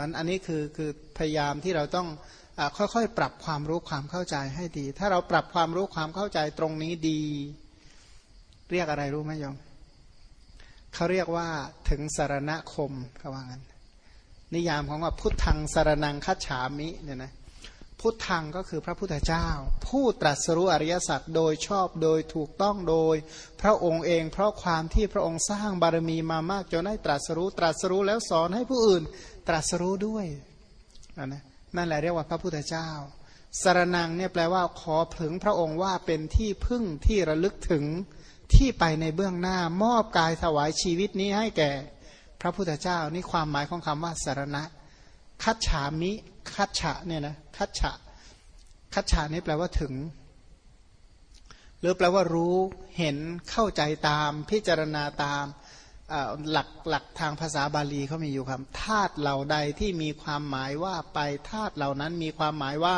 ราะอันนี้คือคือพยายามที่เราต้องอค่อยๆ ปรับความรู้ความเข้าใจให้ดี ถ้าเราปรับความรู้ความเข้าใจตรงนี้ดี เรียกอะไรรู้ไหมยมเขาเรียกว่าถึงสารณคมเขาว่างั้น นิยามของว่าพุทธังสารนังคัจฉามิเนี่ยนะพุทธังก็คือพระพุทธเจ้า ผู้ตรัสรู้อริยสัจโดยชอบโดยถูกต้องโดย พระองค์เองเพราะความที่พระองค์สร้างบารมีมามากจนได้ตรัสรู้ตรัสรู้แล้วสอนให้ผู้อื่น ตรัสรู้ด้วยนะนั่นแหละเรียกว่าพระพุทธเจ้าสารนังเนี่ยแปลว่าขอถึงพระองค์ว่าเป็นที่พึ่งที่ระลึกถึงที่ไปในเบื้องหน้ามอบกายถวายชีวิตนี้ให้แก่พระพุทธเจ้านี่ความหมายของคำว่าสารณะ คัจฉามิ คัจฉะเนี่ยนะคัจฉะคัจฉานี่แปลว่าถึง หรือแปลว่ารู้เห็นเข้าใจตามพิจารณาตาม หลักหลักทางภาษาบาลีเขามีอยู่คำธาตุเหล่าใดที่มีความหมายว่าไปธาตุเหล่านั้นมีความหมายว่า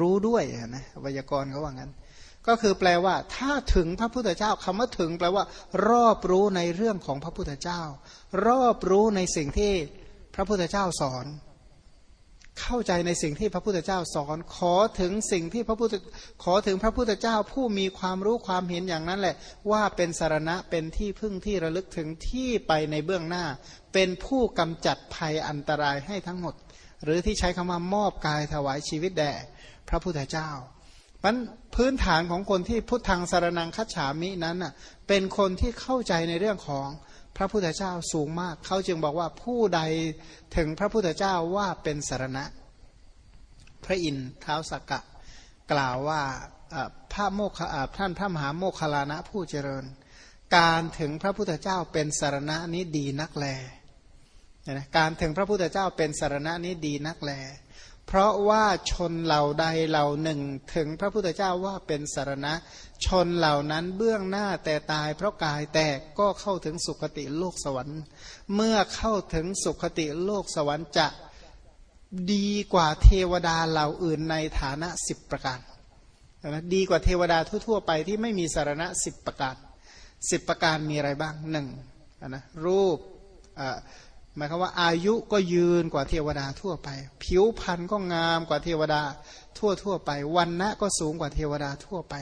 รู้ด้วยนะวยากรณ์เขาว่างั้น ก็คือแปลว่า ถ้าถึงพระพุทธเจ้าคำว่าถึง แปลว่า รอบรู้ในเรื่องของพระพุทธเจ้า รอบรู้ในสิ่งที่พระพุทธเจ้าสอน เข้าใจในสิ่งที่พระพุทธเจ้าสอน ขอถึงสิ่งที่พระพุทธขอถึงพระพุทธเจ้าผู้มีความรู้ความเห็นอย่างนั้นแหละ ว่าเป็นสารณะเป็นที่พึ่งที่ระลึกถึงที่ไปในเบื้องหน้า เป็นผู้กำจัดภัยอันตรายให้ทั้งหมด หรือที่ใช้คำว่ามอบกายถวายชีวิตแด่พระพุทธเจ้ามันพื้นฐานของคนที่พุทธังสารนังคัจฉามินั้นน่ะเป็นคนที่เข้าใจในเรื่องของ พระพุทธเจ้าสูงมาก เขาจึงบอกว่าผู้ใดถึงพระพุทธเจ้าว่าเป็นสารณะ พระอินทร์ท้าวสักกะ กล่าวว่าพระโมคท่านพระมหาโมคลานะผู้เจริญ การถึงพระพุทธเจ้าเป็นสารณะนี้ดีนักแล การถึงพระพุทธเจ้าเป็นสารณะนี้ดีนักแล เพราะว่าชนเหล่าใดเหล่าหนึ่ง ถึงพระพุทธเจ้าว่าเป็นสารณะ ชนเหล่านั้นเบื้องหน้าแต่ตาย เพราะกายแตกก็เข้าถึงสุคติโลกสวรรค์ เมื่อเข้าถึงสุคติโลกสวรรค์จะดีกว่าเทวดาเหล่าอื่นในฐานะสิบประการนะดีกว่าเทวดาทั่วๆไปที่ไม่มีสารณะสิบประการสิบประการมีอะไรบ้างหนึ่งนะรูป หมายความว่าอายุก็ยืนกว่าเทวดาทั่วไป ผิวพรรณก็งามกว่าเทวดาทั่วทั่วไป วันณะก็สูงกว่าเทวดาทั่วไป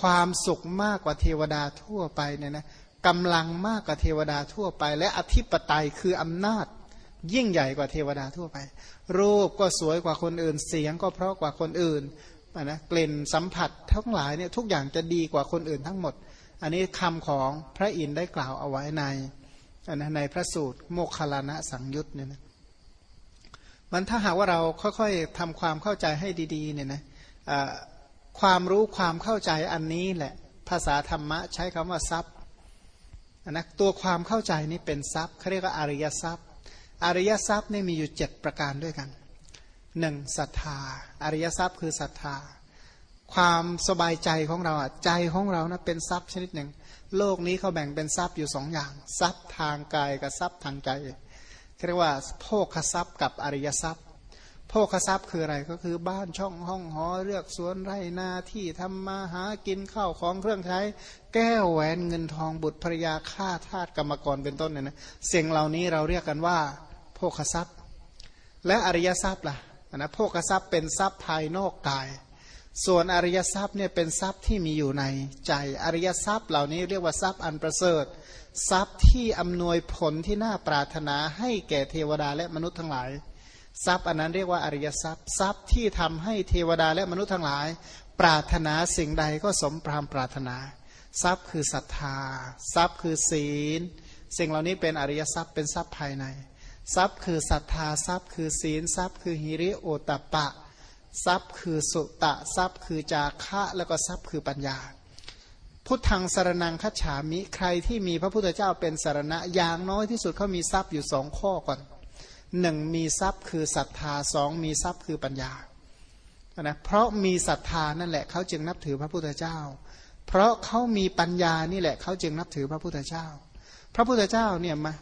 ความสุขมากกว่าเทวดาทั่วไปเนี่ยนะกำลังมากกว่าเทวดาทั่วไป และอธิปไตยคืออำนาจ ยิ่งใหญ่กว่าเทวดาทั่วไป รูปก็สวยกว่าคนอื่นเสียงก็เพราะกว่าคนอื่นนะกลิ่นสัมผัสทั้งหลายเนี่ยทุกอย่างจะดีกว่าคนอื่นทั้งหมด อันนี้คำของพระอินทร์ได้กล่าวเอาไว้ใน นในพระสูตรโมคคลานะสังยุตเนี่ยนะมันถ้าหากว่าเราค่อยๆทำความเข้าใจให้ดีๆเนี่ยนะความรู้ความเข้าใจอันนี้แหละภาษาธรรมะใช้คำว่าทรัพย์นะตัวความเข้าใจนี้เป็นทรัพย์เขาเรียกว่าอริยทรัพย์ อริยทรัพย์นี่มีอยู่เจ็ดประการด้วยกันหนึ่งศรัทธา อริยทรัพย์คือศรัทธา ความสบายใจของเราอะใจของเรานะเป็นทรัพย์ชนิดหนึ่ง โลกนี้เขาแบ่งเป็นทรัพย์อยู่สองอย่าง ทรัพย์ทางกายกับทรัพย์ทางใจเรียกว่าโภคทรัพย์กับอริยทรัพย์โภคทรัพย์คืออะไรก็คือบ้านช่องห้องหอเลือกสวนไร่นาที่ทำมาหากินข้าวของเครื่องใช้ แก้วแหวนเงินทองบุตรภรยาข้าทาสกรรมกรเป็นต้นเนี่ยนะสิ่งเหล่านี้เราเรียกกันว่า โภคทรัพย์ และอริยทรัพย์ล่ะนะโภคทรัพย์เป็นทรัพย์ภายนอกกาย ส่วนอริยทรัพย์เนี่ยเป็นทรัพย์ที่มีอยู่ในใจอริยทรัพย์เหล่านี้เรียกว่าทรัพย์อันประเสริฐ ทรัพย์ที่อำนวยผลที่น่าปรารถนาให้แก่เทวดาและมนุษย์ทั้งหลาย ทรัพย์อันนั้นเรียกว่าอริยทรัพย์ ทรัพย์ที่ทำให้เทวดาและมนุษย์ทั้งหลาย ปรารถนาสิ่งใดก็สมพรามปรารถนา ทรัพย์คือศรัทธา ทรัพย์คือศีล สิ่งเหล่านี้เป็นอริยทรัพย์เป็นทรัพย์ภายใน ทรัพย์คือศรัทธาทรัพย์คือศีลทรัพย์คือหิริโอตปะ ทรัพย์คือสุตะทรัพย์ คือจาคะแล้วก็ทรัพย์คือปัญญา พุทธังสารนังคัจฉามิใครที่มีพระพุทธเจ้าเป็นสารณะอย่างน้อยที่สุดเขามีทรัพย์อยู่สองข้อก่อนหนึ่งมีทรัพย์คือศรัทธาสองมีทรัพย์คือปัญญานะเพราะมีศรัทธานั่นแหละเขาจึงนับถือพระพุทธเจ้า เพราะเขามีปัญญานี่แหละเขาจึงนับถือพระพุทธเจ้า พระพุทธเจ้าเนี่ยมา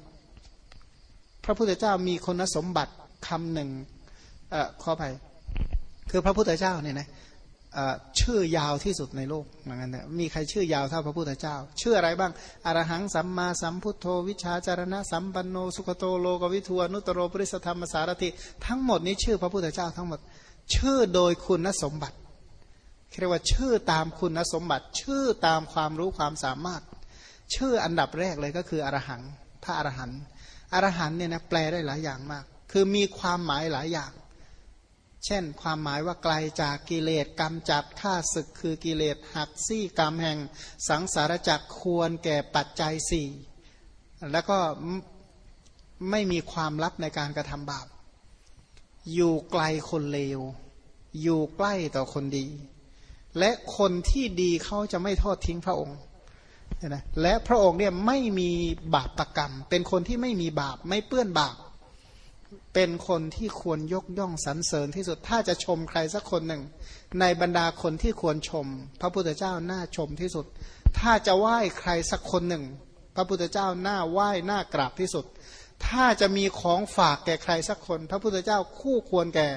พระพุทธเจ้ามีคุณสมบัติคำหนึ่งเอ่อขอไป คือพระพุทธเจ้าเนี่ยนะชื่อยาวที่สุดในโลกเหมือนกันนะมีใครชื่อยาวเท่าพระพุทธเจ้า ชื่ออะไรบ้าง อรหังสัมมาสัมพุทโธ วิชาจารณะ สัมปันโน สุขโตโลกวิทูนุตโรปริสธรรมสารติ ทั้งหมดนี้ชื่อพระพุทธเจ้าทั้งหมด ชื่อโดยคุณสมบัติเรียกว่าชื่อตามคุณสมบัติ ชื่อตามความรู้ความสามารถ ชื่ออันดับแรกเลยก็คืออรหังพระอรหันต์อรหันต์เนี่ยนะแปลได้หลายอย่างมาก คือมีความหมายหลายอย่าง เช่น ความหมายว่าไกลจากกิเลสกรรมจัดฆ่าศึกคือกิเลสหักซี่กรรมแห่งสังสารจักควรแก่ปัจจัยสี่แล้วก็ไม่มีความลับในการกระทำบาป อยู่ไกลคนเลว อยู่ใกล้ต่อคนดี และคนที่ดีเขาจะไม่ทอดทิ้งพระองค์และพระองค์เนี่ยไม่มีบาปประกรรม เป็นคนที่ไม่มีบาปไม่เปื้อนบาป เป็นคนที่ควรยกย่องสรรเสริญที่สุดถ้าจะชมใครสักคนหนึ่ง ในบรรดาคนที่ควรชม พระพุทธเจ้าน่าชมที่สุด ถ้าจะไหว้ใครสักคนหนึ่ง พระพุทธเจ้าน่าไหว้น่ากราบที่สุด ถ้าจะมีของฝากแก่ใครสักคน พระพุทธเจ้าคู่ควรแก่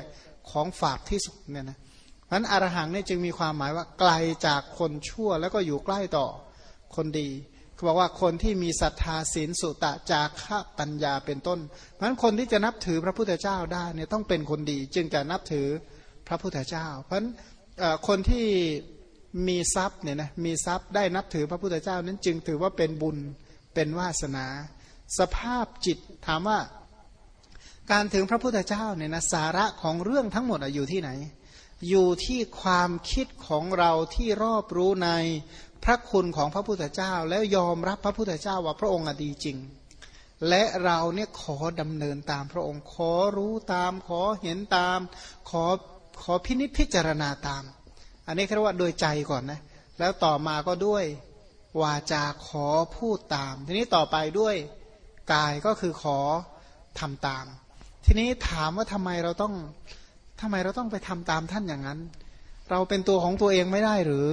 ของฝากที่สุดเนี่ยนะนั้นอรหังเนี่ยจึงมีความหมายว่าไกลจากคนชั่วแล้วก็อยู่ใกล้ต่อคนดี บอกว่าคนที่มีศรัทธาศีลสุตะจาระปัญญาเป็นต้นเพราะฉะนั้นคนที่จะนับถือพระพุทธเจ้าได้เนี่ยต้องเป็นคนดี จึงจะนับถือพระพุทธเจ้า เพราะฉะนั้นคนที่มีทรัพย์เนี่ยนะมีทรัพย์ได้นับถือพระพุทธเจ้านั้นจึงถือว่าเป็นบุญเป็นวาสนา สภาพจิตถามว่า การถึงพระพุทธเจ้าเนี่ยนะสาระของเรื่องทั้งหมดอยู่ที่ไหน อยู่ที่ความคิดของเราที่รอบรู้ใน พระคุณของพระพุทธเจ้า แล้วยอมรับพระพุทธเจ้าว่าพระองค์ดีจริง และเราเนี่ยขอดำเนินตามพระองค์ ขอรู้ตาม ขอเห็นตาม ขอขอพินิจพิจารณาตาม อันนี้เรียกว่าโดยใจก่อนนะ แล้วต่อมาก็ด้วยวาจาขอพูดตาม ทีนี้ต่อไปด้วยกายก็คือขอทำตาม ทีนี้ถามว่าทำไมเราต้องทำไมเราต้องไปทำตามท่านอย่างนั้น เราเป็นตัวของตัวเองไม่ได้หรือ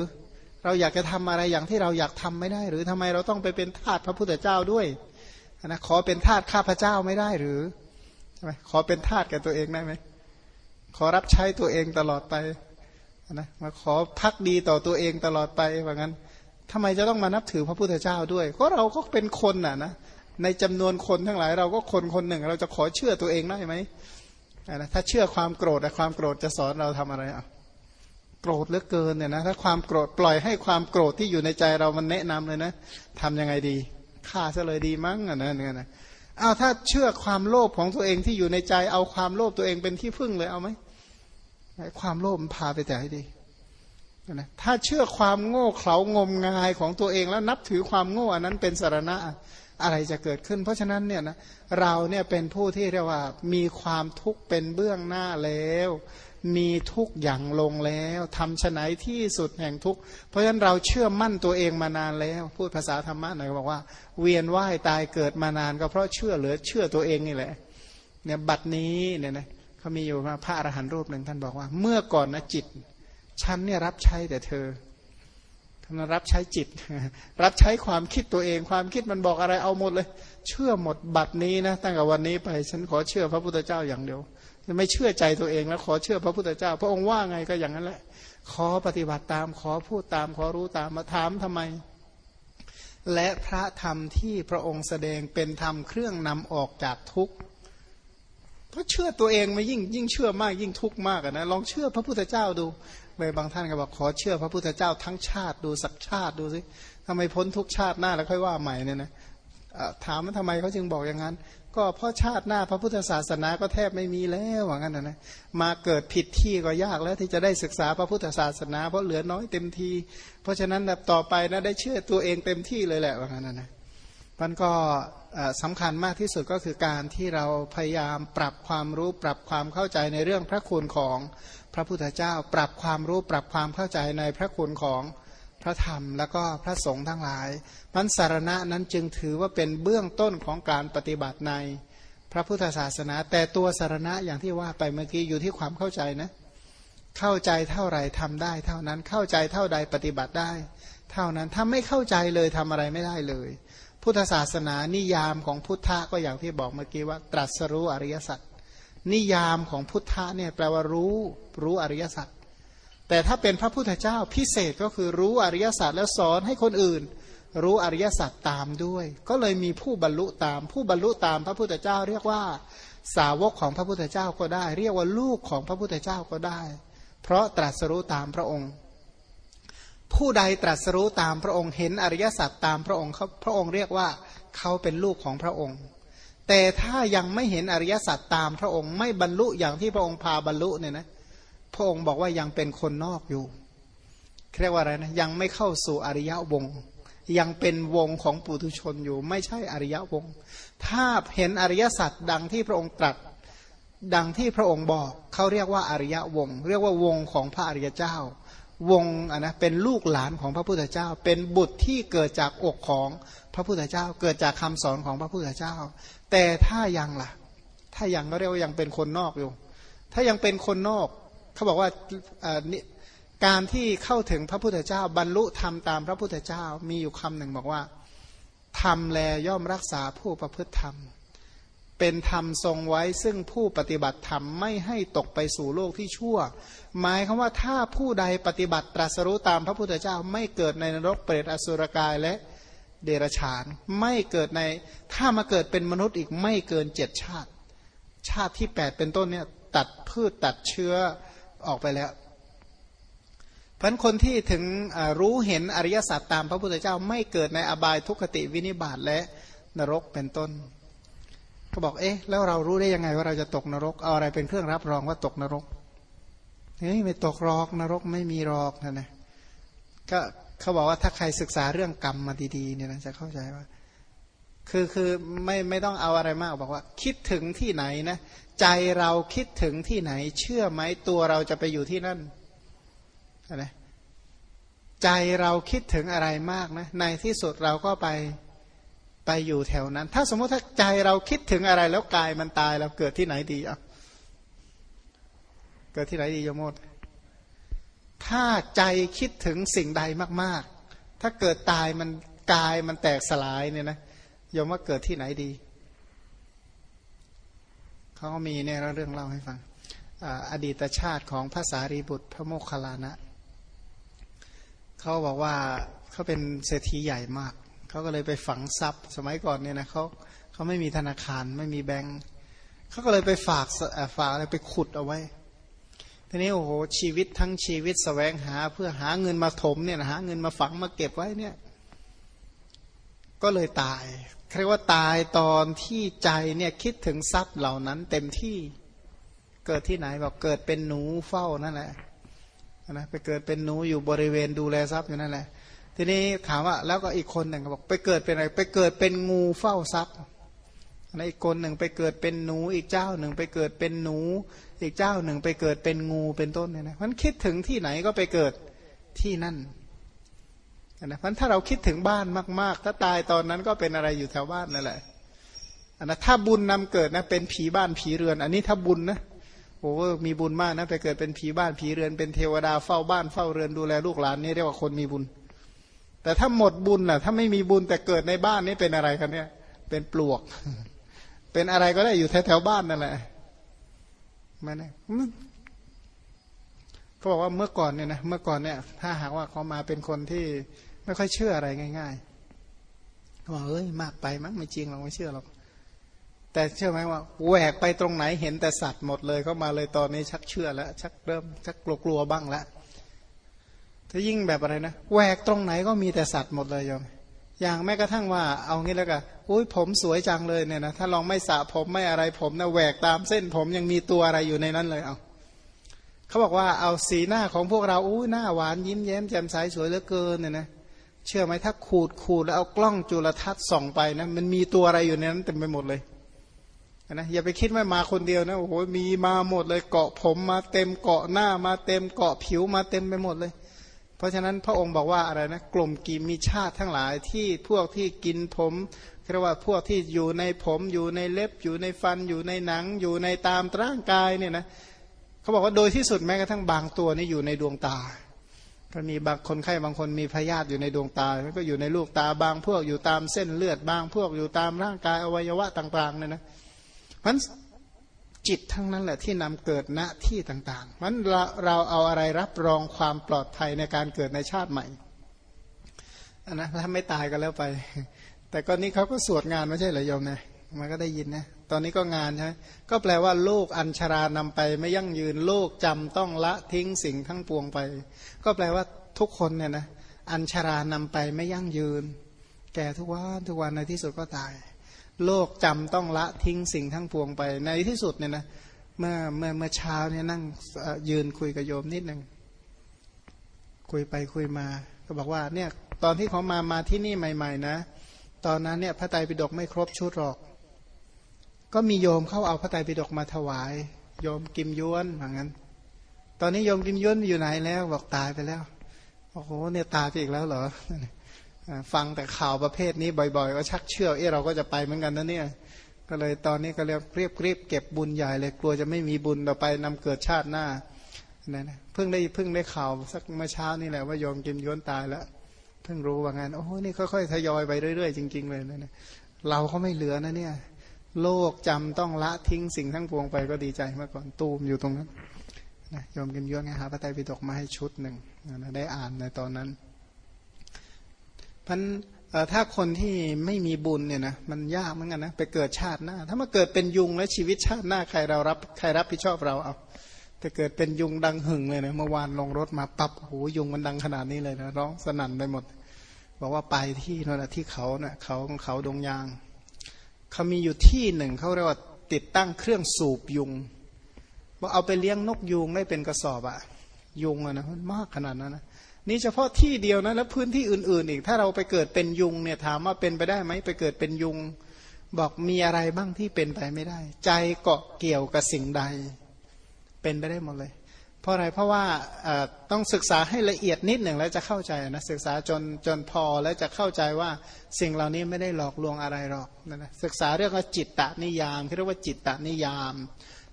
เราอยากจะทำอะไรอย่างที่เราอยากทำไม่ได้ หรือทำไมเราต้องไปเป็นทาสพระพุทธเจ้าด้วยนะขอเป็นทาสข้าพเจ้าไม่ได้หรือใช่ไหมขอเป็นทาสแก่ตัวเองได้ไหมขอรับใช้ตัวเองตลอดไปนะมาขอพักดีต่อตัวเองตลอดไปว่างั้นทำไมจะต้องมานับถือพระพุทธเจ้าด้วยเพราะเราก็เป็นคนน่ะนะในจำนวนคนทั้งหลายเราก็คนคนหนึ่ง เราจะขอเชื่อตัวเองได้ไหมนะถ้าเชื่อความโกรธความโกรธจะสอนเราทำอะไรอะ โกรธเหลือเกินเนี่ยนะถ้าความโกรธปล่อยให้ความโกรธที่อยู่ในใจเรามันแนะนำเลยนะทำยังไงดีฆ่าซะเลยดีมั้งอะนะเนี่ยนะอ้าวถ้าเชื่อความโลภของตัวเองที่อยู่ในใจเอาความโลภตัวเองเป็นที่พึ่งเลยเอาไหมความโลภมันพาไปแต่ให้ดีนะถ้าเชื่อความโง่เขลางมงายของตัวเองแล้วนับถือความโง่อันนั้นเป็นสารณะอะไรจะเกิดขึ้น เพราะฉะนั้นเนี่ยนะเราเนี่ยเป็นผู้ที่เรียกว่ามีความทุกข์เป็นเบื้องหน้าแล้ว มีทุกอย่างลงแล้วทำฉไหนที่สุดแห่งทุกเพราะฉะนั้นเราเชื่อมั่นตัวเองมานานแล้ว พูดภาษาธรรมะหน่อยบอกว่า เวียนว่ายตายเกิดมานาน ก็เพราะเชื่อเหลือเชื่อตัวเองนี่แหละเนี่ยบัดนี้เนี่ยนะเขามีอยู่มาพระอรหันต์รูปหนึ่งท่านบอกว่า เมื่อก่อนนะจิตฉันเนี่ยรับใช้แต่เธอท่านรับใช้จิต รับใช้ความคิดตัวเอง ความคิดมันบอกอะไรเอาหมดเลย เชื่อหมดบัดนี้นะตั้งแต่วันนี้ไป ฉันขอเชื่อพระพุทธเจ้าอย่างเดียว ไม่เชื่อใจตัวเองแล้วขอเชื่อพระพุทธเจ้า พระองค์ว่าไงก็อย่างนั้นแหละ ขอปฏิบัติตามขอพูดตาม ขอรู้ตามมาถามทำไม และพระธรรมที่พระองค์แสดงเป็นธรรมเครื่องนำออกจากทุกข์เพราะเชื่อตัวเองไม่ยิ่งยิ่งเชื่อมากยิ่งทุกข์มากนะลองเชื่อพระพุทธเจ้าดูไปบางท่านก็บอกขอเชื่อพระพุทธเจ้าทั้งชาติดูสักชาติดูสิทำไมพ้นทุกชาติหน้าแล้วค่อยว่าใหม่เนี่ยนะ ถามว่าทำไมเขาจึงบอกอย่างนั้น ก็เพราะชาติหน้าพระพุทธศาสนาก็แทบไม่มีแล้วว่างั้นนะมาเกิดผิดที่ก็ยากแล้วที่จะได้ศึกษาพระพุทธศาสนา เพราะเหลือน้อยเต็มที เพราะฉะนั้นแบบต่อไปนะได้เชื่อตัวเองเต็มที่เลยแหละว่างั้นนะนะมันก็สำคัญมากที่สุดก็คือการที่เราพยายามปรับความรู้ปรับความเข้าใจในเรื่องพระคุณของพระพุทธเจ้า ปรับความรู้ปรับความเข้าใจในพระคุณของ พระธรรมแล้วก็พระสงฆ์ทั้งหลายมันสารณะนั้นจึงถือว่าเป็นเบื้องต้นของการปฏิบัติในพระพุทธศาสนา แต่ตัวสารณะอย่างที่ว่าไปเมื่อกี้อยู่ที่ความเข้าใจนะ เข้าใจเท่าไหร่ทำได้ เท่านั้นเข้าใจเท่าใดปฏิบัติได้ เท่านั้นถ้าไม่เข้าใจเลยทำอะไรไม่ได้เลย พุทธศาสนานิยามของพุทธะก็อย่างที่บอกเมื่อกี้ว่า ตรัสรู้อริยสัจนิยามของพุทธะเนี่ยแปลว่ารู้รู้อริยสัจ แต่ถ้าเป็นพระพุทธเจ้าพิเศษก็คือรู้อริยสัจแล้วสอนให้คนอื่น รู้อริยสัจตามด้วย ก็เลยมีผู้บรรลุตาม ผู้บรรลุตามพระพุทธเจ้า เรียกว่าสาวกของพระพุทธเจ้าก็ได้ เรียกว่าลูกของพระพุทธเจ้าก็ได้ เพราะตรัสรู้ตามพระองค์ ผู้ใดตรัสรู้ตามพระองค์เห็นอริยสัจตามพระองค์เขาพระองค์เรียกว่าเขาเป็นลูกของพระองค์ แต่ถ้ายังไม่เห็นอริยสัจตามพระองค์ ไม่บรรลุอย่างที่พระองค์พาบรรลุเนี่ยนะ พระองค์บอกว่ายังเป็นคนนอกอยู่เรียกว่าอะไรนะยังไม่เข้าสู่อริยวง ยังเป็นวงของปุถุชนอยู่ ไม่ใช่อริยวง ถ้าเห็นอริยสัจดังที่พระองค์ตรัสดังที่พระองค์บอกเขาเรียกว่าอริยวง เรียกว่าวงของพระอริยเจ้า วงอะนะเป็นลูกหลานของพระพุทธเจ้า เป็นบุตรที่เกิดจากอกของพระพุทธเจ้า เกิดจากคำสอนของพระพุทธเจ้า แต่ถ้ายังล่ะ ถ้ายังก็เรียกว่ายังเป็นคนนอกอยู่ ถ้ายังเป็นคนนอก เขาบอกว่าการที่เข้าถึงพระพุทธเจ้า บรรลุธรรมตามพระพุทธเจ้ามีอยู่คำหนึ่งบอกว่าธรรมแลย่อมรักษาผู้ประพฤติธรรม เป็นธรรมทรงไว้ซึ่งผู้ปฏิบัติธรรมไม่ให้ตกไปสู่โลกที่ชั่ว หมายคือว่าถ้าผู้ใดปฏิบัติตรัสรู้ตามพระพุทธเจ้า ไม่เกิดในนรกเปรตอสุรกายและเดรัจฉาน ไม่เกิดในถ้ามาเกิดเป็นมนุษย์อีกไม่เกินเจ็ดชาติ ชาติที่แปดเป็นต้นเนี่ยตัดพืชตัดเชื้อ ออกไปแล้วพันคนที่ถึงรู้เห็นอริยสัจตามพระพุทธเจ้าไม่เกิดในอบายทุกขติวินิบาตและนรกเป็นต้นก็บอกเอ๊ะแล้วเรารู้ได้ยังไงว่าเราจะตกนรกเอาอะไรเป็นเครื่องรับรองว่าตกนรกเฮ้ยไม่ตกรอกนรกไม่มีรอกนะนะก็เขาบอกว่าถ้าใครศึกษาเรื่องกรรมมาดีๆเนี่ยนะจะเข้าใจว่า คือคือไม่ไม่ต้องเอาอะไรมากบอกว่า คิดถึงที่ไหนนะ ใจเราคิดถึงที่ไหน เชื่อไหมตัวเราจะไปอยู่ที่นั่นนะใจเราคิดถึงอะไรมากนะ ในที่สุดเราก็ไปไปอยู่แถวนั้น ถ้าสมมติถ้าใจเราคิดถึงอะไรแล้วกายมันตายเราเกิดที่ไหนดีอะเกิดที่ไหนดีโยมดถ้าใจคิดถึงสิ่งใดมาก ๆ ถ้าเกิดตายมันกายมันแตกสลายเนี่ยนะ ยมว่าเกิดที่ไหนดี เขามีเนี่ยเรื่องเล่าให้ฟังอดีตชาติของพระสารีบุตรพระโมคคัลลานะ เขาบอกว่าเขาเป็นเศรษฐีใหญ่มาก เขาก็เลยไปฝังทรัพย์ สมัยก่อนเนี่ยนะเขาเขาไม่มีธนาคารไม่มีแบงก์เขาก็เลยไปฝากฝากอะไรไปขุดเอาไว้ทีนี้โอ้โหชีวิตทั้งชีวิตสแสวงหาเพื่อหาเงินมาถมเนี่ยนะหาเงินมาฝังมาเก็บไว้เนี่ย ก็เลยตาย เรียกว่าตายตอนที่ใจเนี่ยคิดถึงทรัพย์เหล่านั้นเต็มที่เกิดที่ไหนบอกเกิดเป็นหนูเฝ้านั่นแหละนะไปเกิดเป็นหนูอยู่บริเวณดูแลทรัพย์อยู่นั่นแหละ ทีนี้ถามว่าแล้วก็อีกคนหนึ่งบอกไปเกิดเป็นอะไร ไปเกิดเป็นงูเฝ้าทรัพย์นอีกคนหนึ่งไปเกิดเป็นหนูอีกเจ้าหนึ่งไปเกิดเป็นหนู อีกเจ้าหนึ่งไปเกิดเป็นงูเป็นต้นเนี่ยนะมันคิดถึงที่ไหนก็ไปเกิดที่นั่น นะเพราะถ้าเราคิดถึงบ้านมาก ๆ ถ้าตายตอนนั้นก็เป็นอะไรอยู่แถวบ้านนั่นแหละอันนะถ้าบุญนำเกิดนะเป็นผีบ้านผีเรือน อันนี้ถ้าบุญนะโอ้มีบุญมากนะไปเกิดเป็นผีบ้านผีเรือน เป็นเทวดาเฝ้าบ้านเฝ้าเรือนดูแลลูกหลานนี่เรียกว่าคนมีบุญ แต่ถ้าหมดบุญล่ะ ถ้าไม่มีบุญแต่เกิดในบ้านนี่เป็นอะไรกันเนี่ย เป็นปลวก เป็นอะไรก็ได้อยู่แถวๆบ้านนั่นแหละม่แน่เขาบอกว่าเมื่อก่อนเนี่ยนะเมื่อก่อนเนี่ย ถ้าหากว่าเขามาเป็นคนที่ ไม่ค่อยเชื่ออะไรง่ายๆเขาบอกเอ้ยมากไปมั้งไม่จริงหรอกไม่เชื่อหรอกแต่เชื่อไหมว่าแหวกไปตรงไหนเห็นแต่สัตว์หมดเลยเข้ามาเลยตอนนี้ชักเชื่อแล้ว ชักเริ่มชักกลัวกลัวบ้างแล้วถ้ายิ่งแบบอะไรนะแหวกตรงไหนก็มีแต่สัตว์หมดเลยยอมอย่างแม้กระทั่งว่าเอางี้แล้วกันอุ้ยผมสวยจังเลยเนี่ยนะถ้าลองไม่สระผมไม่อะไรผมนะแหวกตามเส้นผมยังมีตัวอะไรอยู่ในนั้นเลยเอาเขาบอกว่าเอาสีหน้าของพวกเราอุ้ยหน้าหวานยิ้มแย้มแจ่มใสสวยเหลือเกินเนี่ยนะ เชื่อไหมถ้าขูดขูดแล้วเอากล้องจุลทรรศน์ส่องไปนะมันมีตัวอะไรอยู่ในนั้นเต็มไปหมดเลยนะอย่าไปคิดว่ามาคนเดียวนะโอ้โหมีมาหมดเลยเกาะผมมาเต็มเกาะหน้ามาเต็มเกาะผิวมาเต็มไปหมดเลย เพราะฉะนั้นพระองค์บอกว่าอะไรนะกลุ่มกีมีชาติทั้งหลายที่พวกที่กินผมเรียกว่าพวกที่อยู่ในผมอยู่ในเล็บอยู่ในฟันอยู่ในหนัง อยู่ในตามร่างกายเนี่ยนะเขาบอกว่าโดยที่สุดแม้กระทั่งบางตัวนี่อยู่ในดวงตา ก็มีบางคนไข้บางคนมีพยาธิอยู่ในดวงตาก็อยู่ในลูกตาบางพวกอยู่ตามเส้นเลือดบางพวกอยู่ตามร่างกายอวัยวะต่างๆเนี่ยนะมันจิตทั้งนั้นแหละที่นำเกิดณที่ต่างๆมันเราเราเอาอะไรรับรองความปลอดภัยในการเกิดในชาติใหม่อันนะถ้าไม่ตายก็แล้วไป แต่ก็นี้เขาก็สวดงานไม่ใช่เหรอโยมนะมันก็ได้ยินนะ ตอนนี้ก็งานใช่ไหมก็แปลว่าโลกอัญชารานำไปไม่ยั่งยืนโลกจำต้องละทิ้งสิ่งทั้งปวงไป ก็แปลว่าทุกคนเนี่ยนะอัญชารานำไปไม่ยั่งยืน แก่ทุกวันทุกวันในที่สุดก็ตาย โลกจำต้องละทิ้งสิ่งทั้งปวงไป ในที่สุดเนี่ยนะเมื่อเมื่อเมื่อเช้าเนี่ยนั่งยืนคุยกับโยมนิดหนึ่งคุยไปคุยมา ก็บอกว่าเนี่ยตอนที่เขามามาที่นี่ใหม่ ๆ นะ ตอนนั้นเนี่ยพระไตรปิฎกไม่ครบชุดหรอก ก็มีโยมเข้าเอาพระไตรปิฎกมาถวาย โยมกิมย้วนอย่างนั้นตอนนี้โยมกิมย้วนอยู่ไหนแล้วบอกตายไปแล้วโอ้โหเนี่ยตายไปอีกแล้วเหรอฟังแต่ข่าวประเภทนี้บ่อยๆ ก็ชักเชื่อเออเราก็จะไปเหมือนกันนะเนี่ย ก็เลยตอนนี้ก็เรียกเรียบเรียบเก็บบุญใหญ่เลยกลัวจะไม่มีบุญต่อไปนำเกิดชาติหน้านั่นเพิ่งได้เพิ่งได้ข่าวสักเมื่อเช้านี่แหละว่าโยมกิมย้วนตายแล้วเพิ่งรู้ว่างั้นโอ้โหนี่ค่อยๆทยอยไปเรื่อยๆจริง ๆ เลยนะเราเขาไม่เหลือนะเนี่ย โลกจำต้องละทิ้งสิ่งทั้งปวงไปก็ดีใจเมื่อก่อนตูมอยู่ตรงนั้นนะยอมกินเยอะไงหาพระไตรปิฎกมาให้ชุดหนึ่งนะได้อ่านในตอนนั้นพันถ้าคนที่ไม่มีบุญเนี่ยนะมันยากเหมือนกันนะไปเกิดชาติหน้า ถ้ามาเกิดเป็นยุงแล้วชีวิตชาติหน้าใครเรารับใครรับผิดชอบเราเอาแต่เกิดเป็นยุงดังหึ่งเลยนะเมื่อวานลงรถมาปับ๊บโหยุงมันดังขนาดนี้เลยนะร้องสนั่นไปหมด บอกว่าไปที่นั่นแหะที่เขาเนะ่ะเขาของเขาดงยาง เขามีอยู่ที่หนึ่งเขาเรียกว่าติดตั้งเครื่องสูบยุงว่าเอาไปเลี้ยงนกยุงได้เป็นกระสอบอะยุงอะนะมันมากขนาดนั้นนะนี่เฉพาะที่เดียวนะแล้วพื้นที่อื่น ๆ อีก ถ้าเราไปเกิดเป็นยุงเนี่ยถามว่าเป็นไปได้ไหมไปเกิดเป็นยุง บอกมีอะไรบ้างที่เป็นไปไม่ได้ ใจเกาะเกี่ยวกับสิ่งใด เป็นไปได้หมดเลย เพราะอะไรเพราะว่าต้องศึกษาให้ละเอียดนิดหนึ่งแล้วจะเข้าใจนะศึกษาจนจนพอแล้วจะเข้าใจว่าสิ่งเหล่านี้ไม่ได้หลอกลวงอะไรหรอกนะศึกษาเรื่องจิตตนิยามที่เรียกว่าจิตตนิยาม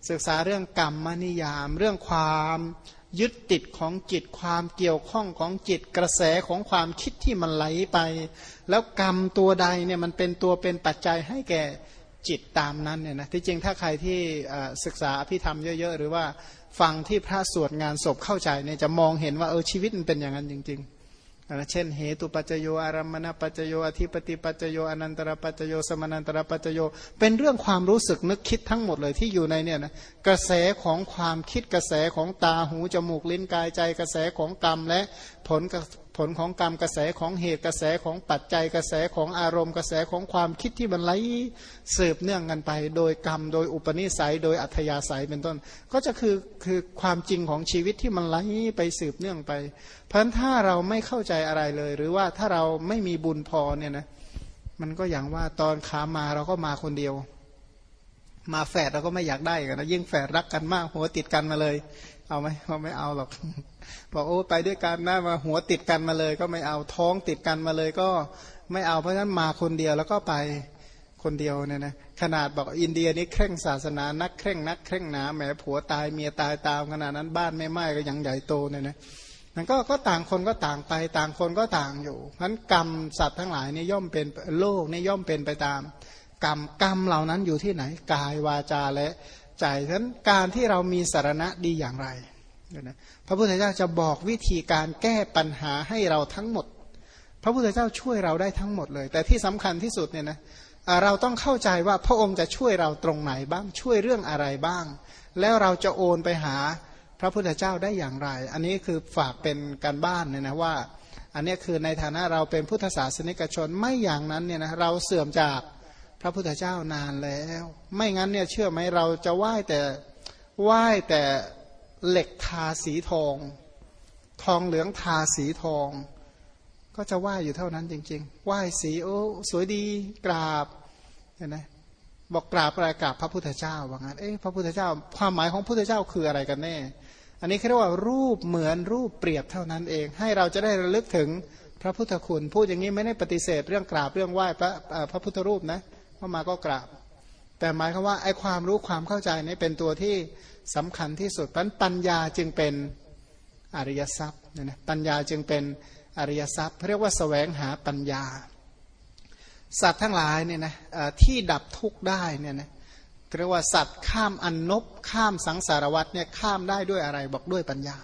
ศึกษาเรื่องกรรมนิยาม เรื่องความยึดติดของจิตความเกี่ยวข้องของจิตกระแสของความคิดที่มันไหลไป แล้วกรรมตัวใดเนี่ยมันเป็นตัวเป็นปัจจัยให้แก่จิตตามนั้นเนี่ยนะที่จริงถ้าใครที่ศึกษาอภิธรรมเยอะ ๆ หรือว่า ฟังที่พระสวดงานศพเข้าใจเนี่ยจะมองเห็นว่าเออชีวิตมันเป็นอย่างนั้นจริงๆนะเช่นเหตุปัจโยอารมณปัจโยอธิปติปัจโยอนันตรปัจโยสมานันตรปัจจโย เป็นเรื่องความรู้สึกนึกคิดทั้งหมดเลยที่อยู่ในเนี่ยนะกระแสของความคิดกระแสของตาหูจมูกลิ้นกายใจ กระแสของกรรมและผล ผลของกรรมกระแสของเหตุกระแสของปัจจัยกระแสของอารมณ์กระแสของความคิดที่มันไหลสืบเนื่องกันไป โดยกรรมโดยอุปนิสัยโดยอัธยาศัยเป็นต้น ก็จะคือคือความจริงของชีวิตที่มันไหลไปสืบเนื่องไป เพราะฉะนั้นถ้าเราไม่เข้าใจอะไรเลย หรือว่าถ้าเราไม่มีบุญพอเนี่ยนะมันก็อย่างว่าตอนขามาเราก็มาคนเดียว มาแฝดเราก็ไม่อยากได้กันนะยิ่งแฝดรักกันมากหัวติดกันมาเลย เอาไหมเราไม่เอาหรอก บอกโอ้ไปด้วยกันนะมาหัวติดกันมาเลย ก็ไม่เอาท้องติดกันมาเลยก็ไม่เอาเพราะฉะนั้นมาคนเดียวแล้วก็ไปคนเดียวเนี่ยนะขนาดบอกอินเดียนี่เคร่งศาสนานักเคร่งนักเคร่งหนาแหมผัวตายเมียตายตามขนาดนั้นบ้านไม่ไหม้ก็ยังใหญ่โตเนี่ยนะมันก็ก็ต่างคนก็ต่างไปต่างคนก็ต่างอยู่เพราะกรรมสัตว์ทั้งหลายนี่ย่อมเป็นโลกนี่ย่อมเป็นไปตาม กรรมกรรมเหล่านั้นอยู่ที่ไหนกายวาจาและใจฉะนั้นการที่เรามีสารณะดีอย่างไร นะพระพุทธเจ้าจะบอกวิธีการแก้ปัญหาให้เราทั้งหมด พระพุทธเจ้าช่วยเราได้ทั้งหมดเลย แต่ที่สำคัญที่สุดเนี่ยนะเราต้องเข้าใจว่าพระองค์จะช่วยเราตรงไหนบ้างช่วยเรื่องอะไรบ้าง แล้วเราจะโอนไปหาพระพุทธเจ้าได้อย่างไร อันนี้คือฝากเป็นการบ้านเนี่ยนะว่า อันนี้คือในฐานะเราเป็นพุทธศาสนิกชนไม่อย่างนั้นเนี่ยนะเราเสื่อมจากพระพุทธเจ้านานแล้ว ไม่งั้นเนี่ยเชื่อไหมเราจะไหว้แต่ไหว้แต่ เหล็กทาสีทอง ทองเหลืองทาสีทอง ก็จะไหว้อยู่เท่านั้นจริงๆไหว้สีโอ้สวยดีกราบเห็นไหมบอกกราบอะไรกราบพระพุทธเจ้าว่างั้นเอ๊ะพระพุทธเจ้า ความหมายของพุทธเจ้าคืออะไรกันแน่ อันนี้เรียกว่ารูปเหมือนรูปเปรียบเท่านั้นเอง ให้เราจะได้ระลึกถึงพระพุทธคุณ พูดอย่างนี้ไม่ได้ปฏิเสธเรื่องกราบเรื่องไหว้พระพระพุทธรูปนะเข้ามาก็กราบ แต่หมายคือว่าไอ้ความรู้ความเข้าใจนี้เป็นตัวที่สำคัญที่สุดนั้นปัญญาจึงเป็นอริยทรัพย์เนี่ยนะปัญญาจึงเป็นอริยทรัพย์เรียกว่าสแสวงหาปัญญา สัตว์ทั้งหลายเนี่ยนะที่ดับทุกข์ได้เนี่ยนะเรียกว่าสัตว์ข้ามอนนบข้ามสังสารวัตเนี่ยข้ามได้ด้วยอะไรบอกด้วยปัญญา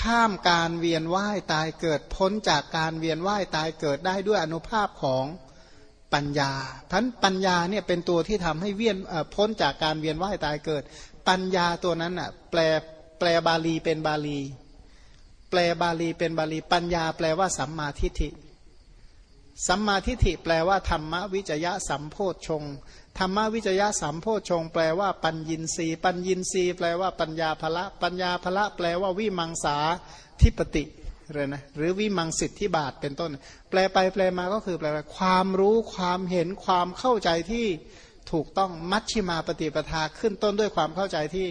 ข้ามการเวียนว่ายตายเกิดพ้นจากการเวียนว่ายตายเกิดได้ด้วยอนุภาพของ ปัญญาพันปัญญาเนี่ยเป็นตัวที่ทำให้เวียนพ้นจากการเวียนว่ายตายเกิด ปัญญาตัวนั้นอะแปลแปลบาลีเป็นบาลี แปลบาลีเป็นบาลี ปัญญาแปลว่าสัมมาทิฏฐิ สัมมาทิฏฐิแปลว่าธรรมวิจยะสัมโพธชงธรรมวิจยะสัมโพชงแปลว่าปัญญินรีปัญญินรีแปลว่าปัญญาภละ ปัญญาภละ แปลว่าวิมังสาทิปติ เลยนะหรือวิมังสิทธิบาทเป็นต้น แปลไปแปลมาก็คือแปลว่าความรู้ความเห็นความเข้าใจที่ถูกต้องมัชชิมาปฏิปทาขึ้นต้นด้วยความเข้าใจที่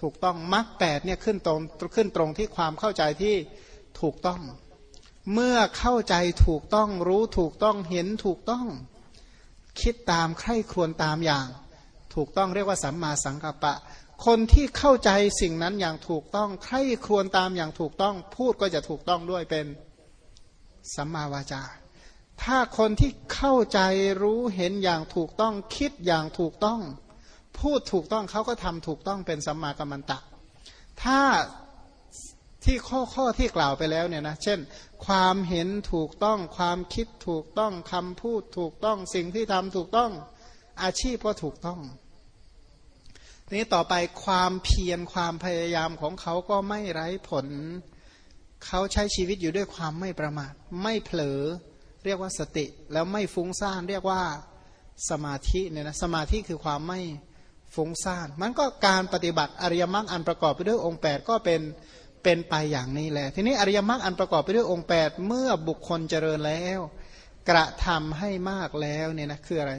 ถูกต้องมรรคแปดเนี่ยขึ้นตรงขึ้นตรงที่ความเข้าใจที่ถูกต้อง เมื่อเข้าใจถูกต้องรู้ถูกต้องเห็นถูกต้อง คิดตามใคร่ครวญตามอย่าง ถูกต้องเรียกว่าสัมมาสังกัปปะ คนที่เข้าใจสิ่งนั้นอย่างถูกต้อง ใครครวญตามอย่างถูกต้อง พูดก็จะถูกต้องด้วยเป็นสัมมาวาจา ถ้าคนที่เข้าใจรู้เห็นอย่างถูกต้อง คิดอย่างถูกต้อง พูดถูกต้องเขาก็ทำถูกต้องเป็นสัมมากัมมันตะ ถ้าที่ข้อข้อที่กล่าวไปแล้วเนี่ยนะ เช่น ความเห็นถูกต้อง ความคิดถูกต้องคำพูดถูกต้อง สิ่งที่ทำถูกต้อง อาชีพก็ถูกต้อง นี้ต่อไปความเพียรความพยายามของเขาก็ไม่ไร้ผล เขาใช้ชีวิตอยู่ด้วยความไม่ประมาท ไม่เผลอ เรียกว่าสติ แล้วไม่ฟุ้งซ่านเรียกว่าสมาธิเนี่ยนะสมาธิคือความไม่ฟุ้งซ่าน มันก็การปฏิบัติอริยมรรคอันประกอบไปด้วยองค์ 8 ก็เป็นเป็นไปอย่างนี้แหละ ทีนี้อริยมรรคอันประกอบไปด้วยองค์ 8 เมื่อบุคคลเจริญแล้ว กระทำให้มากแล้วเนี่ยนะคืออะไร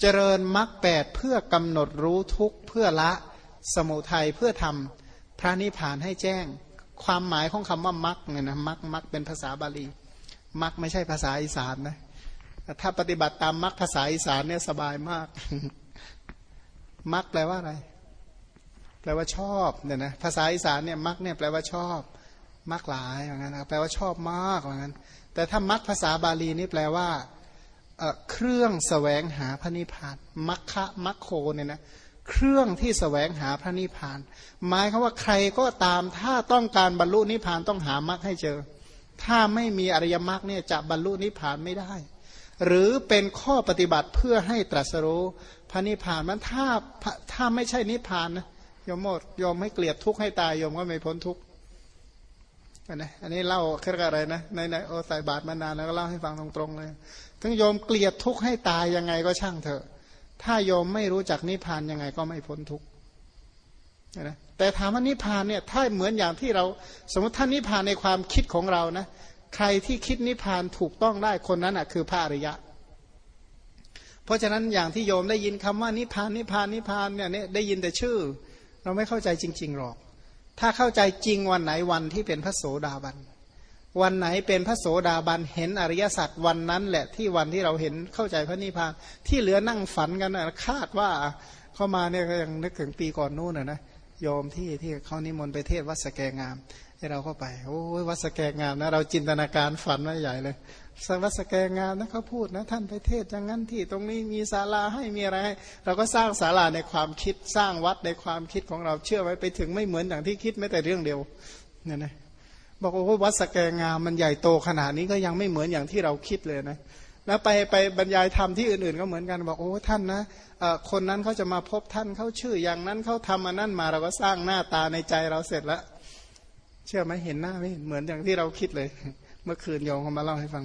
เจริญมรรคแปดเพื่อกำหนดรู้ทุกเพื่อละสมุทัยเพื่อทำพระนิพพานให้แจ้ง ความหมายของคำว่ามรรคเนี่ยนะมรรคมรรคเป็นภาษาบาลีมรรคไม่ใช่ภาษาอีสานนะถ้าปฏิบัติตามมรรคภาษาอีสานเนี่ยสบายมากมรรคแปลว่าอะไร แปลว่าชอบเนี่ยนะภาษาอีสานเนี่ยมักเนี่ยแปลว่าชอบมักหลายอย่างนั้นแปลว่าชอบมากอย่างนั้นแต่ถ้ามักภาษาบาลีนี่แปลว่า เครื่องสแสวงหาพระนิพพานมัคคะมัคโคเนี่ยนะเครื่องที่สแสวงหาพระนิพพาน หมายคือว่าใครก็ตามถ้าต้องการบรรลุนิพพานต้องหามรรคให้เจอ ถ้าไม่มีอริยมรรคเนี่ยจะบรรลุนิพพานไม่ได้ หรือเป็นข้อปฏิบัติเพื่อให้ตรัสรู้พระนิพพานมันถ้าถ้าไม่ใช่นิพพานนะยมหมดยอมให้เกลียดทุกข์ให้ตายยมก็ไม่พ้นทุกข์ นะอันนี้เล่าแค่อะไรนะในในโอใส่บาทมานานแล้วก็เล่าให้ฟังตรงๆเลยถึงโยมเกลียดทุกข์ให้ตายยังไงก็ช่างเถอะ ถ้าโยมไม่รู้จักนิพพานยังไงก็ไม่พ้นทุกข์นะแต่ถามว่านิพพานเนี่ยถ้าเหมือนอย่างที่เรา สมมติท่านนิพพานในความคิดของเรานะใครที่คิดนิพพานถูกต้องได้คนนั้นอะคือพระอริยะ เพราะฉะนั้นอย่างที่โยมได้ยินคำว่านิพพานนิพพานนิพพานเนี่ยได้ยินแต่ชื่อ เราไม่เข้าใจจริง ๆหรอก ถ้าเข้าใจจริงวันไหนวันที่เป็นพระโสดาบัน วันไหนเป็นพระโสดาบันเห็นอริยสัจวันนั้นแหละที่วันที่เราเห็นเข้าใจพระนิพพานที่เหลือนั่งฝันกันคาดว่าเข้ามาเนี่ยก็ยังนึกถึงปีก่อนนู้นนะนะ โยมที่ที่เขานิมนต์ไปเทศวัดสแกงามให้เราเข้าไปโอ้ยวัดสแกงามนะเราจินตนาการฝันไว้ใหญ่เลยสวัดสแกงานนะเขาพูดนะท่านไปเทศอย่างนั้นที่ตรงนี้มีศาลาให้มีอะไรให้เราก็สร้างศาลาในความคิดสร้างวัดในความคิดของเราเชื่อไว้ไปถึงไม่เหมือนอย่างที่คิดแม้แต่เรื่องเดียวเนี่ยนะบอกว่าวัดสแกงามมันใหญ่โตขนาดนี้ก็ยังไม่เหมือนอย่างที่เราคิดเลยนะ แล้วไปไปบรรยายธรรมที่อื่นๆ ก็เหมือนกันบอกโอ้ท่านนะคนนั้นเขาจะมาพบท่านเขาชื่ออย่างนั้นเขาทำอันนั้นมาเราก็สร้างหน้าตาในใจเราเสร็จแล้ว เชื่อไหมเห็นหน้าไม่เหมือนอย่างที่เราคิดเลย เมื่อคืนโยมเขามาเล่าให้ฟัง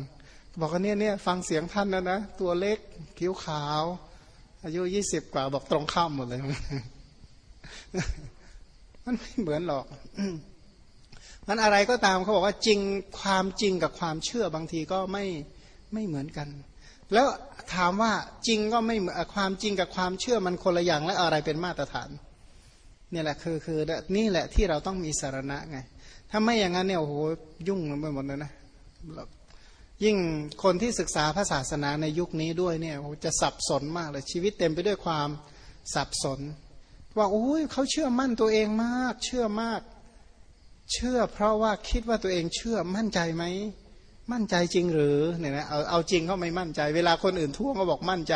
บอกว่าเนี่ยเนี่ยฟังเสียงท่านนะนะตัวเล็กผิวขาว อายุยี่สิบกว่าบอกตรงข้ามหมดเลย มันไม่เหมือนหรอกมันอะไรก็ตามเขาบอกว่าจริงความจริงกับความเชื่อบางทีก็ไม่ ไม่เหมือนกัน แล้วถามว่าจริงก็ไม่ความจริงกับความเชื่อมันคนละอย่างและอะไรเป็นมาตรฐานนี่แหละคือคือนี่แหละที่เราต้องมีสารณะไง ถ้าไม่อย่างนั้นเนี่ยโอ้โหยุ่งไปหมดเลยนะยิ่งคนที่ศึกษาพระศาสนาในยุคนี้ด้วยเนี่ยจะสับสนมากเลยชีวิตเต็มไปด้วยความสับสน ว่าโอ้ยเขาเชื่อมั่นตัวเองมาก เชื่อมาก เชื่อเพราะว่าคิดว่าตัวเองเชื่อมั่นใจไหม มั่นใจจริงหรือเนี่ยนะเอาเอาจริงเขาไม่มั่นใจ เวลาคนอื่นท่วงก็บอกมั่นใจ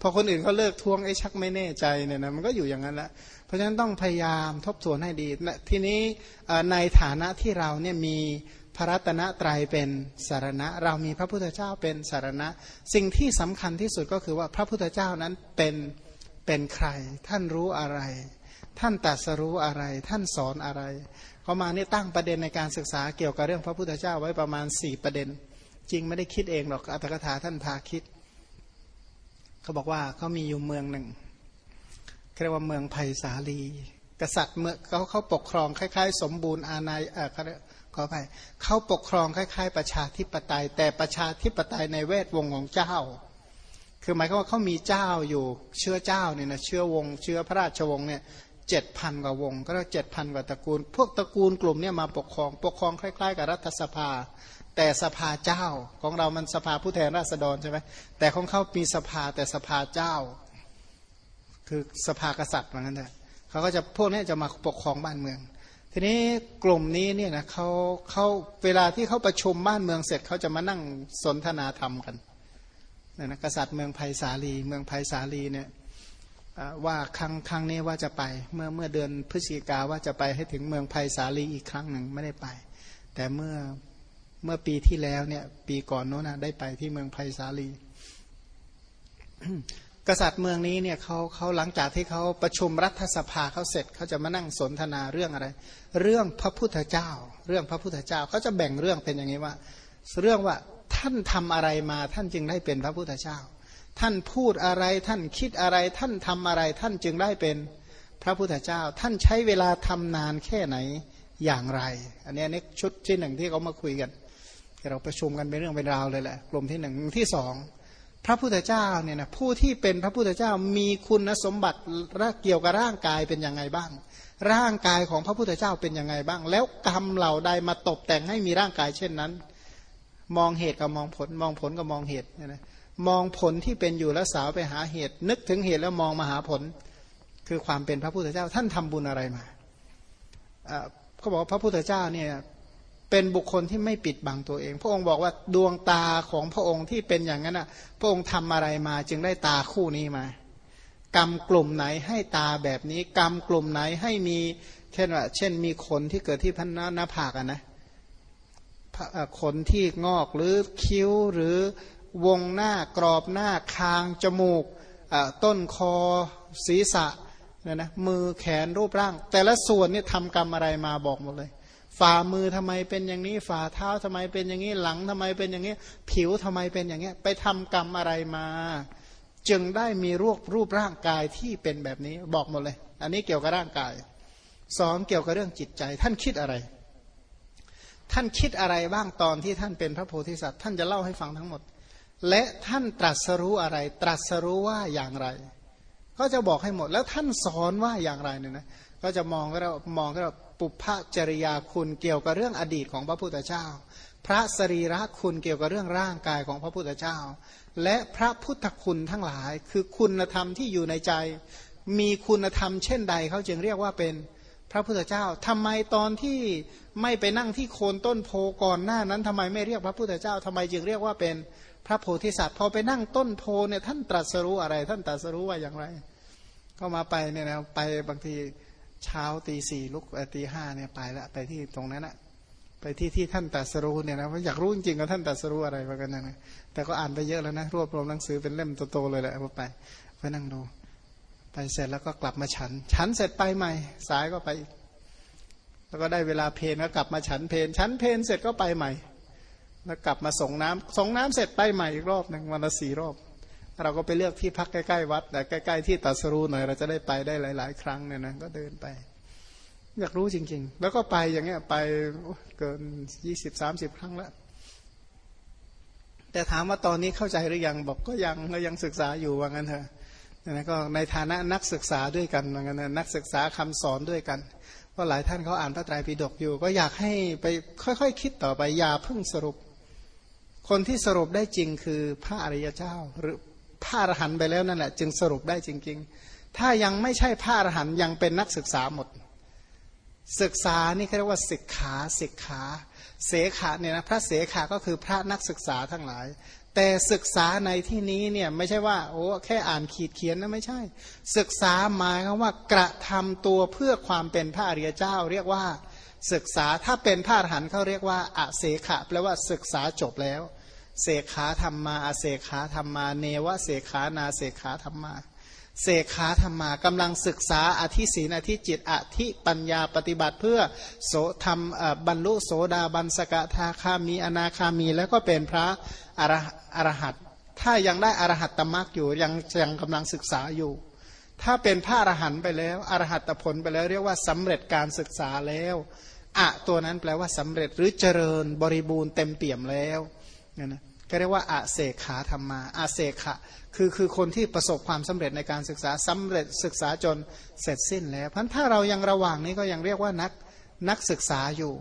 พอคนอื่นเขาเลิกท่วงไอ้ชักไม่แน่ใจเนี่ยนะมันก็อยู่อย่างนั้นละเพราะฉะนั้นต้องพยายามทบทวนให้ดีทีนี้ในฐานะที่เราเนี่ยมีพระรัตนตรัยเป็นสารณะ เรามีพระพุทธเจ้าเป็นสารณะ สิ่งที่สำคัญที่สุดก็คือว่าพระพุทธเจ้านั้นเป็นเป็นใคร ท่านรู้อะไร ท่านตรัสรู้อะไร ท่านสอนอะไร เขามานี่ตั้งประเด็นในการศึกษาเกี่ยวกับเรื่องพระพุทธเจ้าไว้ประมาณสี่ประเด็น จริงไม่ได้คิดเองหรอกอัตถกถาท่านพาคิด เขาบอกว่าเขามีอยู่เมืองหนึ่งเรียกว่าเมืองไผ่สาลี กษัตริย์เมื่อเขาเขาปกครองคล้าย ๆ สมบูรณ์อาณาเออขอไปเขาปกครองคล้าย ๆ ประชาธิปไตย แต่ประชาธิปไตยในเวทวงของเจ้า คือหมายความว่าเขามีเจ้าอยู่เชื้อเจ้าเนี่ยนะเชื้อวง เชื้อพระราชวงศ์เนี่ย เจ็ดพันกว่าวง ก็เจ็ดพันกว่าตระกูล พวกตระกูลกลุ่มเนี่ยมาปกครอง ปกครองคล้าย ๆ กับรัฐสภา แต่สภาเจ้าของเรามันสภาผู้แทนราษฎรใช่ไหมแต่ของเขามีสภาแต่สภาเจ้า คือสภากษัตริย์เหมือนกันแต่เขาก็จะพวกนี้จะมาปกครองบ้านเมือง ทีนี้กลุ่มนี้เนี่ยนะเขาเขาเวลาที่เขาประชุมบ้านเมืองเสร็จเขาจะมานั่งสนทนาธรรมกันนะกษัตริย์เมืองไผ่สาลี เมืองไผ่สาลีเนี่ย ว่าครั้งครั้งนี้ว่าจะไป เมื่อเมื่อเดือนพฤศจิกาว่าจะไปให้ถึงเมืองไผ่สาลีอีกครั้งหนึ่งไม่ได้ไป แต่เมื่อเมื่อปีที่แล้วเนี่ย ปีก่อนโน้นนะได้ไปที่เมืองไผ่สาลี กษัตริย์เมืองนี้เนี่ยเขาเขาหลังจากที่เขาประชุมรัฐสภาเขาเสร็จเขาจะมานั่งสนทนาเรื่องอะไร เรื่องพระพุทธเจ้า เรื่องพระพุทธเจ้าเขาจะแบ่งเรื่องเป็นอย่างนี้ว่า เรื่องว่าท่านทำอะไรมาท่านจึงได้เป็นพระพุทธเจ้า ท่านพูดอะไรท่านคิดอะไรท่านทำอะไรท่านจึงได้เป็นพระพุทธเจ้า ท่านใช้เวลาทำนานแค่ไหนอย่างไร อันนี้นี่ชุดที่หนึ่งที่เขามาคุยกันเราประชุมกันเป็นเรื่องเป็นราวเลยแหละกลุ่มที่หนึ่งที่สองพระพุทธเจ้าเนี่ยนะผู้ที่เป็นพระพุทธเจ้ามีคุณสมบัติเกี่ยวกับร่างกายเป็นยังไงบ้าง ร่างกายของพระพุทธเจ้าเป็นยังไงบ้าง แล้วกรรมเหล่าใดมาตกแต่งให้มีร่างกายเช่นนั้น มองเหตุกับมองผลมองผลกับมองเหตุเนี่ยนะ มองผลที่เป็นอยู่แล้วสาวไปหาเหตุ นึกถึงเหตุแล้วมองมาหาผล คือความเป็นพระพุทธเจ้าท่านทำบุญอะไรมาเขาบอกพระพุทธเจ้าเนี่ยเป็นบุคคลที่ไม่ปิดบังตัวเอง พระองค์บอกว่าดวงตาของพระองค์ที่เป็นอย่างนั้นอะ พระองค์ทำอะไรมาจึงได้ตาคู่นี้มา กรรมกลุ่มไหนให้ตาแบบนี้ กรรมกลุ่มไหนให้มีเช่นว่าเช่นมีขนที่เกิดที่พันหน้าผากอะนะขนที่งอกหรือคิ้วหรือ วงหน้ากรอบหน้าคางจมูกต้นคอศีรษะเนี่ยนะมือแขนรูปร่าง แต่ละส่วนนี่ทำกรรมอะไรมาบอกหมดเลย ฝ่ามือทำไมเป็นอย่างนี้ ฝ่าเท้าทำไมเป็นอย่างนี้หลังทำไมเป็นอย่างนี้ ผิวทำไมเป็นอย่างนี้ ไปทำกรรมอะไรมา จึงได้มีรูปรูปร่างกายที่เป็นแบบนี้บอกหมดเลย อันนี้เกี่ยวกับร่างกายสองเกี่ยวกับเรื่องจิตใจ ท่านคิดอะไร ท่านคิดอะไรบ้างตอนที่ท่านเป็นพระโพธิสัตว์ ท่านจะเล่าให้ฟังทั้งหมด และท่านตรัสรู้อะไร ตรัสรู้ว่าอย่างไร ก็จะบอกให้หมดแล้วท่านสอนว่าอย่างไรเนี่ยนะก็จะมองก็เรามองก็เราปุพพจริยาคุณเกี่ยวกับเรื่องอดีตของพระพุทธเจ้า พระสรีระคุณเกี่ยวกับเรื่องร่างกายของพระพุทธเจ้า และพระพุทธคุณทั้งหลาย คือคุณธรรมที่อยู่ในใจ มีคุณธรรมเช่นใดเขาจึงเรียกว่าเป็นพระพุทธเจ้าทำไมตอนที่ไม่ไปนั่งที่โคนต้นโพก่อนหน้านั้นทำไมไม่เรียกพระพุทธเจ้าทำไมจึงเรียกว่าเป็น พระโพธิสัตว์พอไปนั่งต้นโพเนี่ยท่านตรัสรู้อะไร ท่านตรัสรู้ว่าอย่างไร ก็มาไปเนี่ยนะไปบางทีเช้าตีสี่ลุกตีห้าเนี่ยไปละไปที่ตรงนั้นอะไปที่ที่ท่านตรัสรู้เนี่ยนะอยากรู้จริงๆว่าท่านตรัสรู้อะไรมากันนะ แต่ก็อ่านไปเยอะแล้วนะรวบรวมหนังสือเป็นเล่มโตๆเลยแหละไปไปนั่งดู ไปเสร็จแล้วก็กลับมาฉัน ฉันเสร็จไปใหม่ สายก็ไป แล้วก็ได้เวลาเพลนก็กลับมาฉันเพลนฉันเพลนเสร็จก็ไปใหม่ แล้วกลับมาส่งน้ำส่งน้ำเสร็จไปใหม่อีกรอบหนึ่งวันละสี่รอบ เราก็ไปเลือกที่พักใกล้ๆวัดแต่ใกล้ๆที่ตัสรูหน่อยเราจะได้ไปได้หลาย ๆ ครั้งเนี่ยนะก็เดินไป อยากรู้จริง ๆ แล้วก็ไปอย่างเงี้ยไปเกินยี่สิบสามสิบครั้งแล้วแต่ถามว่าตอนนี้เข้าใจหรือยังบอกก็ยังก็ยังศึกษาอยู่ว่างั้นเถอะนะก็ในฐานะนักศึกษาด้วยกันว่างั้นนักศึกษาคำสอนด้วยกันเพราะหลายท่านเขาอ่านพระไตรปิฎกอยู่ ก็อยากให้ไปค่อยๆคคิดต่อไปอย่าเพิ่งสรุป คนที่สรุปได้จริงคือพระอริยเจ้า หรือพระอรหันต์ไปแล้วนั่นแหละจึงสรุปได้จริง ๆ ถ้ายังไม่ใช่พระอรหันต์ยังเป็นนักศึกษาหมด ศึกษานี่เรียกว่าศึกขาศึกขาเสขะเนี่ยนะพระเสขะก็คือพระนักศึกษาทั้งหลาย แต่ศึกษาในที่นี้เนี่ยไม่ใช่ว่าโอ้แค่อ่านขีดเขียนนะไม่ใช่ ศึกษาหมายว่ากระทำตัวเพื่อความเป็นพระอริยเจ้า เรียกว่า ศึกษาถ้าเป็นพระอรหันต์เขาเรียกว่าอาเสขะแปลว่าศึกษาจบแล้ว เสขาธรรมาอาเสขาธรรมา เนวะเสขานาเสขาธรรมาเสขาธรรมากำลังศึกษาอธิศีนอธิจิตอธิปัญญาปฏิบัติเพื่อโสธรรมบรรลุโสดาบันสกทาคามีอนาคามี แล้วก็เป็นพระอรอรหัตถ้ายังได้อรหัตตมรักอยู่ยังยังกำลังศึกษาอยู่ ถ้าเป็นพระอรหันต์ไปแล้วอรหัตผลไปแล้วเรียกว่าสำเร็จการศึกษาแล้ว อะตัวนั้นแปลว่าสำเร็จหรือเจริญบริบูรณ์เต็มเปี่ยมแล้วเนี่ยนะก็เรียกว่าอาเสขาธรรมาอาเสขะคือคือคนที่ประสบความสำเร็จในการศึกษาสำเร็จศึกษาจนเสร็จสิ้นแล้ว เพราะถ้าเรายังระหว่างนี้ก็ยังเรียกว่านักนักศึกษาอยู่